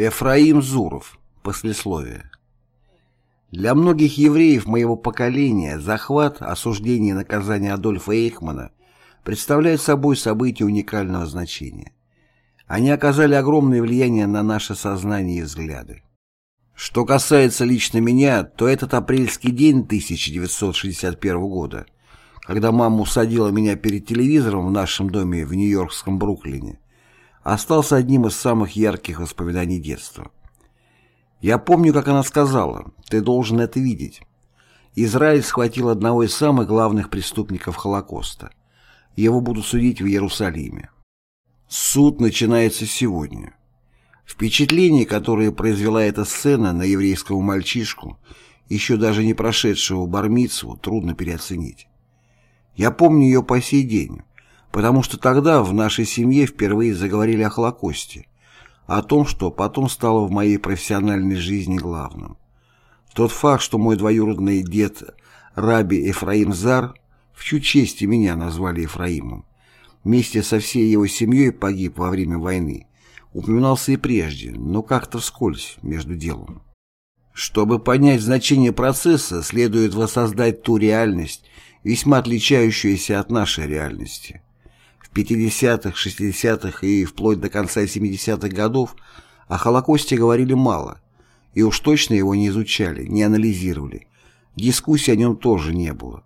Эфраим Зуров. Послесловие. Для многих евреев моего поколения захват, осуждение и наказание Адольфа Эйхмана представляют собой события уникального значения. Они оказали огромное влияние на наше сознание и взгляды. Что касается лично меня, то этот апрельский день 1961 года, когда мама усадила меня перед телевизором в нашем доме в нью-йоркском Бруклине, остался одним из самых ярких воспоминаний детства. Я помню, как она сказала, «Ты должен это видеть». Израиль схватил одного из самых главных преступников Холокоста. Его будут судить в Иерусалиме. Суд начинается сегодня. Впечатление, которое произвела эта сцена на еврейского мальчишку, еще даже не прошедшего бармицу, трудно переоценить. Я помню ее по сей день потому что тогда в нашей семье впервые заговорили о Холокосте, о том, что потом стало в моей профессиональной жизни главным. Тот факт, что мой двоюродный дед Раби Ефраим Зар, в чью честь меня назвали Ефраимом, вместе со всей его семьей погиб во время войны, упоминался и прежде, но как-то вскользь между делом. Чтобы понять значение процесса, следует воссоздать ту реальность, весьма отличающуюся от нашей реальности. В 50-х, 60-х и вплоть до конца 70-х годов о Холокосте говорили мало, и уж точно его не изучали, не анализировали. Дискуссий о нем тоже не было.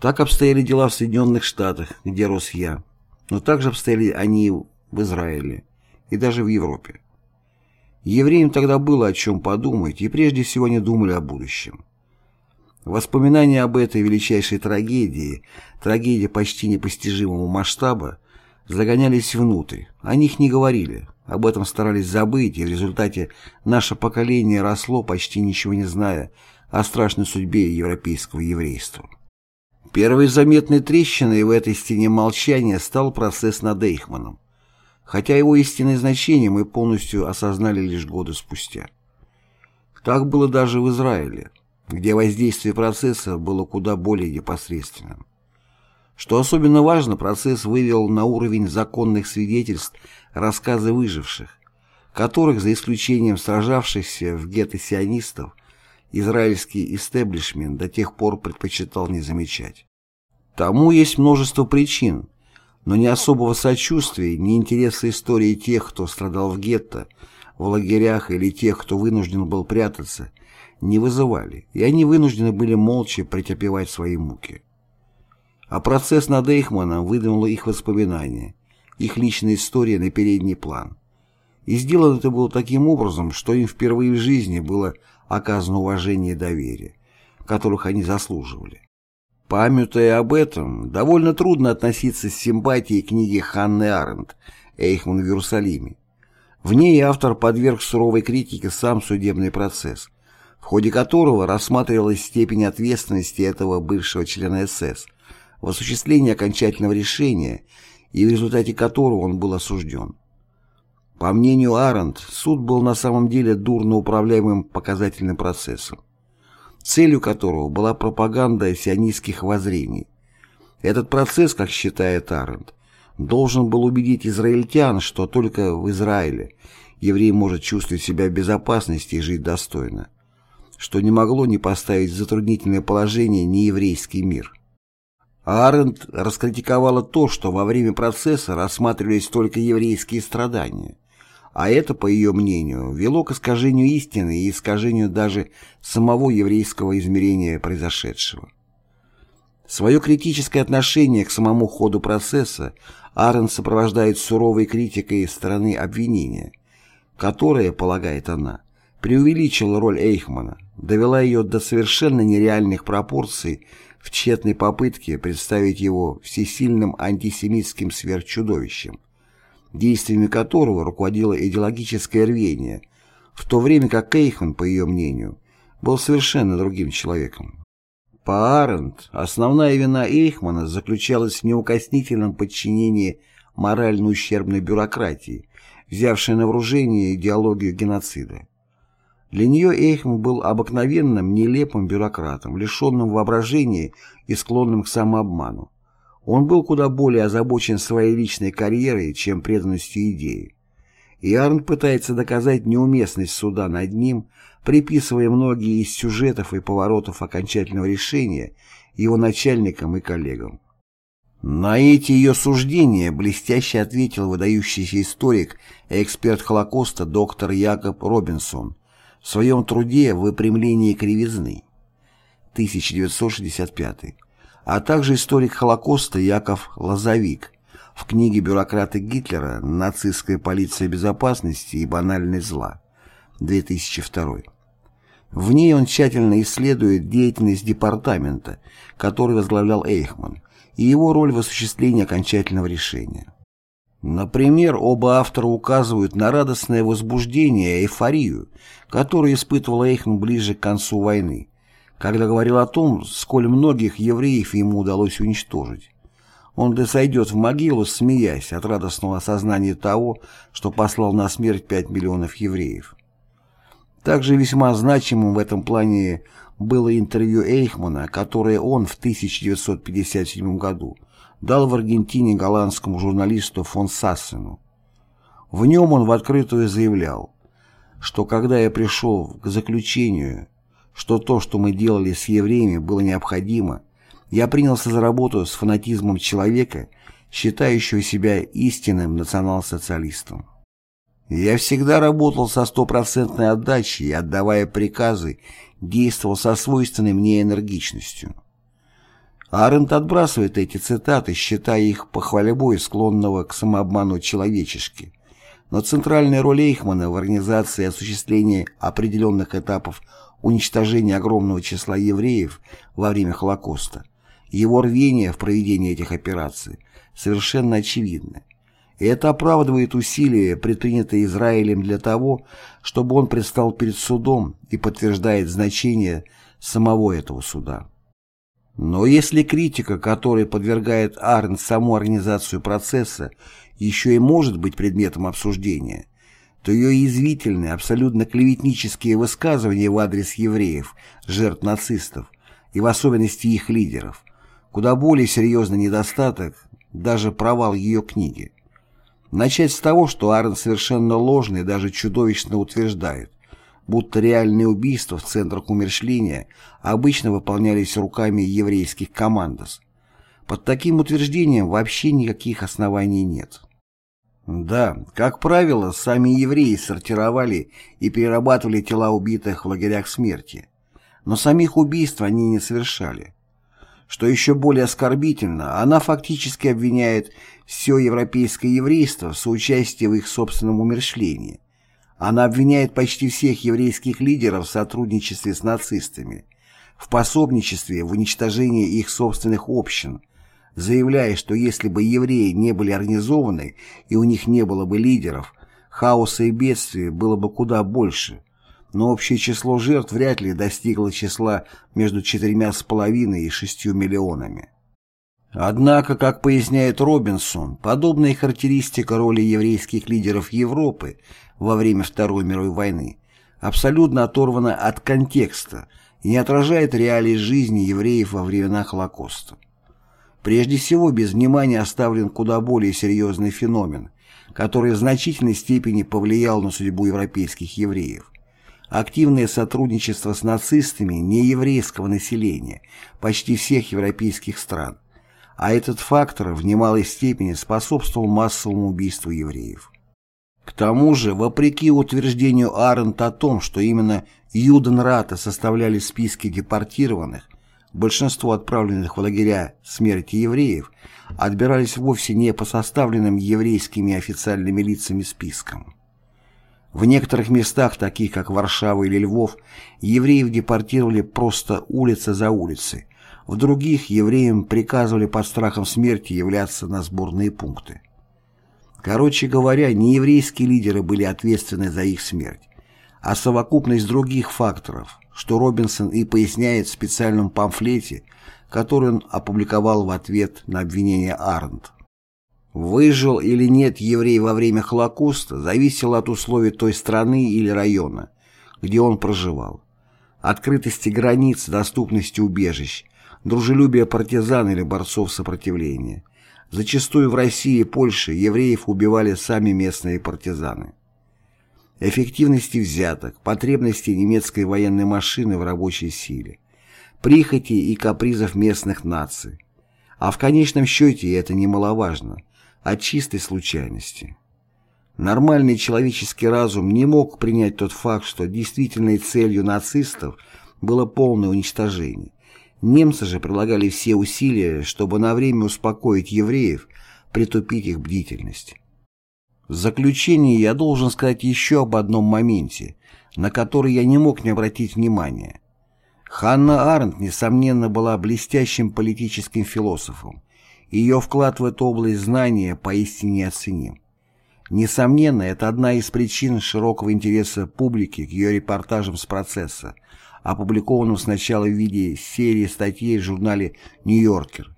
Так обстояли дела в Соединенных Штатах, где рос я, но также обстояли они в Израиле и даже в Европе. Евреям тогда было о чем подумать, и прежде всего они думали о будущем. Воспоминания об этой величайшей трагедии, трагедии почти непостижимого масштаба, загонялись внутрь, о них не говорили, об этом старались забыть, и в результате наше поколение росло, почти ничего не зная о страшной судьбе европейского еврейства. Первой заметной трещиной в этой стене молчания стал процесс над Эйхманом, хотя его истинное значение мы полностью осознали лишь годы спустя. Так было даже в Израиле где воздействие процесса было куда более непосредственным. Что особенно важно, процесс вывел на уровень законных свидетельств рассказы выживших, которых, за исключением сражавшихся в гетто сионистов, израильский истеблишмент до тех пор предпочитал не замечать. Тому есть множество причин, но ни особого сочувствия, ни интереса истории тех, кто страдал в гетто, в лагерях или тех, кто вынужден был прятаться – не вызывали, и они вынуждены были молча претерпевать свои муки. А процесс над Эйхманом выдвинул их воспоминания, их личная история на передний план. И сделано это было таким образом, что им впервые в жизни было оказано уважение и доверие, которых они заслуживали. Памятуя об этом, довольно трудно относиться с симпатией к книге Ханны Аренд «Эйхман в Иерусалиме». В ней автор подверг суровой критике сам судебный процесс, в ходе которого рассматривалась степень ответственности этого бывшего члена СС в осуществлении окончательного решения и в результате которого он был осужден. По мнению Аренд, суд был на самом деле дурно управляемым показательным процессом, целью которого была пропаганда сионистских воззрений. Этот процесс, как считает Аренд, должен был убедить израильтян, что только в Израиле еврей может чувствовать себя в безопасности и жить достойно что не могло не поставить в затруднительное положение нееврейский мир. Аренд раскритиковала то, что во время процесса рассматривались только еврейские страдания, а это, по ее мнению, вело к искажению истины и искажению даже самого еврейского измерения произошедшего. Свое критическое отношение к самому ходу процесса Аренд сопровождает суровой критикой стороны обвинения, которая, полагает она, преувеличила роль Эйхмана, довела ее до совершенно нереальных пропорций в тщетной попытке представить его всесильным антисемитским сверхчудовищем, действиями которого руководило идеологическое рвение, в то время как Эйхман, по ее мнению, был совершенно другим человеком. По Аренд, основная вина Эйхмана заключалась в неукоснительном подчинении морально ущербной бюрократии, взявшей на вооружение идеологию геноцида. Для нее Эйхман был обыкновенным, нелепым бюрократом, лишенным воображения и склонным к самообману. Он был куда более озабочен своей личной карьерой, чем преданностью идеи. и Арн пытается доказать неуместность суда над ним, приписывая многие из сюжетов и поворотов окончательного решения его начальникам и коллегам. На эти ее суждения блестяще ответил выдающийся историк и эксперт Холокоста доктор Якоб Робинсон в своем труде «Выпрямление кривизны» 1965, а также историк Холокоста Яков Лазовик в книге бюрократа Гитлера «Нацистская полиция безопасности и банальность зла» 2002. В ней он тщательно исследует деятельность департамента, который возглавлял Эйхман, и его роль в осуществлении окончательного решения. Например, оба автора указывают на радостное возбуждение и эйфорию, которую испытывал Эйхман ближе к концу войны, когда говорил о том, сколь многих евреев ему удалось уничтожить. Он да сойдет в могилу, смеясь от радостного осознания того, что послал на смерть 5 миллионов евреев. Также весьма значимым в этом плане было интервью Эйхмана, которое он в 1957 году дал в Аргентине голландскому журналисту фон Сассену. В нем он в открытую заявлял, что когда я пришел к заключению, что то, что мы делали с евреями, было необходимо, я принялся за работу с фанатизмом человека, считающего себя истинным национал-социалистом. Я всегда работал со стопроцентной отдачей, отдавая приказы, действовал со свойственной мне энергичностью. Арендт отбрасывает эти цитаты, считая их похвалебой склонного к самообману человечешки. Но центральная роль Эйхмана в организации осуществления определенных этапов уничтожения огромного числа евреев во время Холокоста, его рвение в проведении этих операций совершенно очевидны. И это оправдывает усилия, предпринятые Израилем для того, чтобы он предстал перед судом и подтверждает значение самого этого суда. Но если критика, которая подвергает Арн саму организацию процесса, еще и может быть предметом обсуждения, то ее язвительные, абсолютно клеветнические высказывания в адрес евреев, жертв нацистов, и в особенности их лидеров, куда более серьезный недостаток, даже провал ее книги. Начать с того, что Арн совершенно ложно и даже чудовищно утверждает, будто реальные убийства в центрах умершления обычно выполнялись руками еврейских командос. Под таким утверждением вообще никаких оснований нет. Да, как правило, сами евреи сортировали и перерабатывали тела убитых в лагерях смерти, но самих убийств они не совершали. Что еще более оскорбительно, она фактически обвиняет все европейское еврейство в соучастии в их собственном умершлении. Она обвиняет почти всех еврейских лидеров в сотрудничестве с нацистами, в пособничестве в уничтожении их собственных общин, заявляя, что если бы евреи не были организованы и у них не было бы лидеров, хаоса и бедствия было бы куда больше, но общее число жертв вряд ли достигло числа между четырьмя с половиной и шестью миллионами. Однако, как поясняет Робинсон, подобная характеристика роли еврейских лидеров Европы во время Второй мировой войны абсолютно оторвана от контекста и не отражает реалий жизни евреев во времена Холокоста. Прежде всего, без внимания оставлен куда более серьезный феномен, который в значительной степени повлиял на судьбу европейских евреев. Активное сотрудничество с нацистами нееврейского населения почти всех европейских стран, а этот фактор в немалой степени способствовал массовому убийству евреев. К тому же, вопреки утверждению Арендт о том, что именно Юденрата составляли списки депортированных, большинство отправленных в лагеря смерти евреев отбирались вовсе не по составленным еврейскими официальными лицами спискам. В некоторых местах, таких как Варшава или Львов, евреев депортировали просто улица за улицей, в других евреям приказывали под страхом смерти являться на сборные пункты. Короче говоря, не еврейские лидеры были ответственны за их смерть, а совокупность других факторов, что Робинсон и поясняет в специальном памфлете, который он опубликовал в ответ на обвинение Арнт. Выжил или нет еврей во время Холокоста зависело от условий той страны или района, где он проживал, открытости границ, доступности убежищ, дружелюбие партизан или борцов сопротивления. Зачастую в России и Польше евреев убивали сами местные партизаны. эффективности взяток, потребности немецкой военной машины в рабочей силе, прихоти и капризов местных наций. А в конечном счете, это немаловажно, от чистой случайности. Нормальный человеческий разум не мог принять тот факт, что действительной целью нацистов было полное уничтожение. Немцы же прилагали все усилия, чтобы на время успокоить евреев, притупить их бдительность. В заключение я должен сказать еще об одном моменте, на который я не мог не обратить внимания. Ханна Арендт, несомненно, была блестящим политическим философом. Ее вклад в эту область знания поистине неоценим. Несомненно, это одна из причин широкого интереса публики к ее репортажам с процесса, опубликованным сначала в виде серии статей в журнале «Нью-Йоркер»,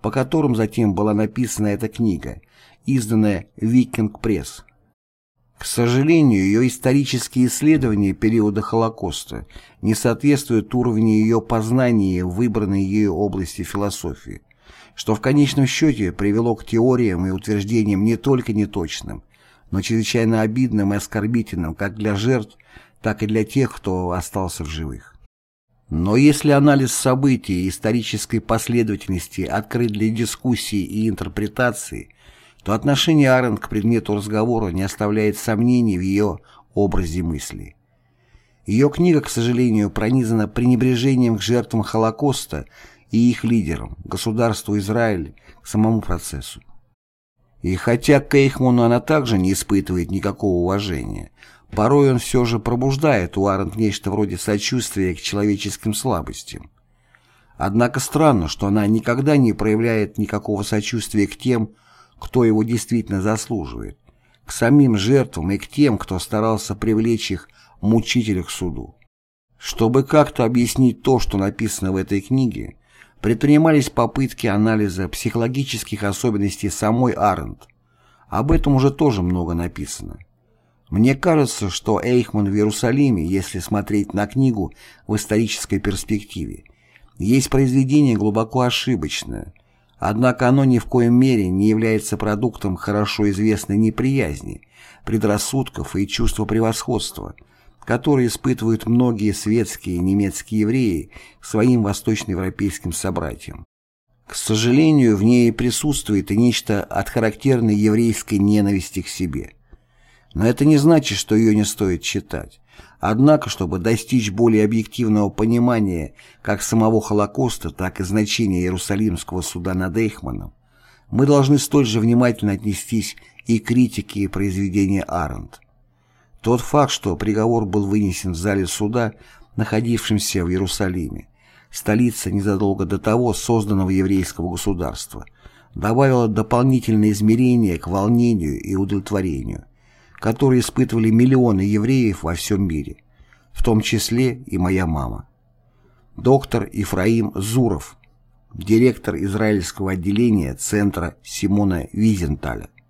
по которым затем была написана эта книга, изданная «Викинг Пресс». К сожалению, ее исторические исследования периода Холокоста не соответствуют уровню ее познания в выбранной ею области философии, что в конечном счете привело к теориям и утверждениям не только неточным, но чрезвычайно обидным и оскорбительным как для жертв, так и для тех, кто остался в живых. Но если анализ событий и исторической последовательности открыт для дискуссии и интерпретации, то отношение Аренд к предмету разговора не оставляет сомнений в ее образе мысли. Ее книга, к сожалению, пронизана пренебрежением к жертвам Холокоста и их лидерам, государству Израиль, к самому процессу. И хотя к Эйхману она также не испытывает никакого уважения, Порой он все же пробуждает у Арент нечто вроде сочувствия к человеческим слабостям. Однако странно, что она никогда не проявляет никакого сочувствия к тем, кто его действительно заслуживает, к самим жертвам и к тем, кто старался привлечь их мучителя к суду. Чтобы как-то объяснить то, что написано в этой книге, предпринимались попытки анализа психологических особенностей самой Арент. Об этом уже тоже много написано. Мне кажется, что Эйхман в Иерусалиме, если смотреть на книгу в исторической перспективе, есть произведение глубоко ошибочное, однако оно ни в коем мере не является продуктом хорошо известной неприязни, предрассудков и чувства превосходства, которые испытывают многие светские немецкие евреи своим восточноевропейским собратьям. К сожалению, в ней присутствует и нечто от характерной еврейской ненависти к себе – но это не значит, что ее не стоит читать. Однако, чтобы достичь более объективного понимания как самого Холокоста, так и значения Иерусалимского суда над Эйхманом, мы должны столь же внимательно отнестись и к критике произведения Аренд. Тот факт, что приговор был вынесен в зале суда, находившемся в Иерусалиме, столица незадолго до того созданного еврейского государства, добавила дополнительное измерение к волнению и удовлетворению, которые испытывали миллионы евреев во всем мире, в том числе и моя мама. Доктор Ифраим Зуров, директор израильского отделения Центра Симона Визенталя.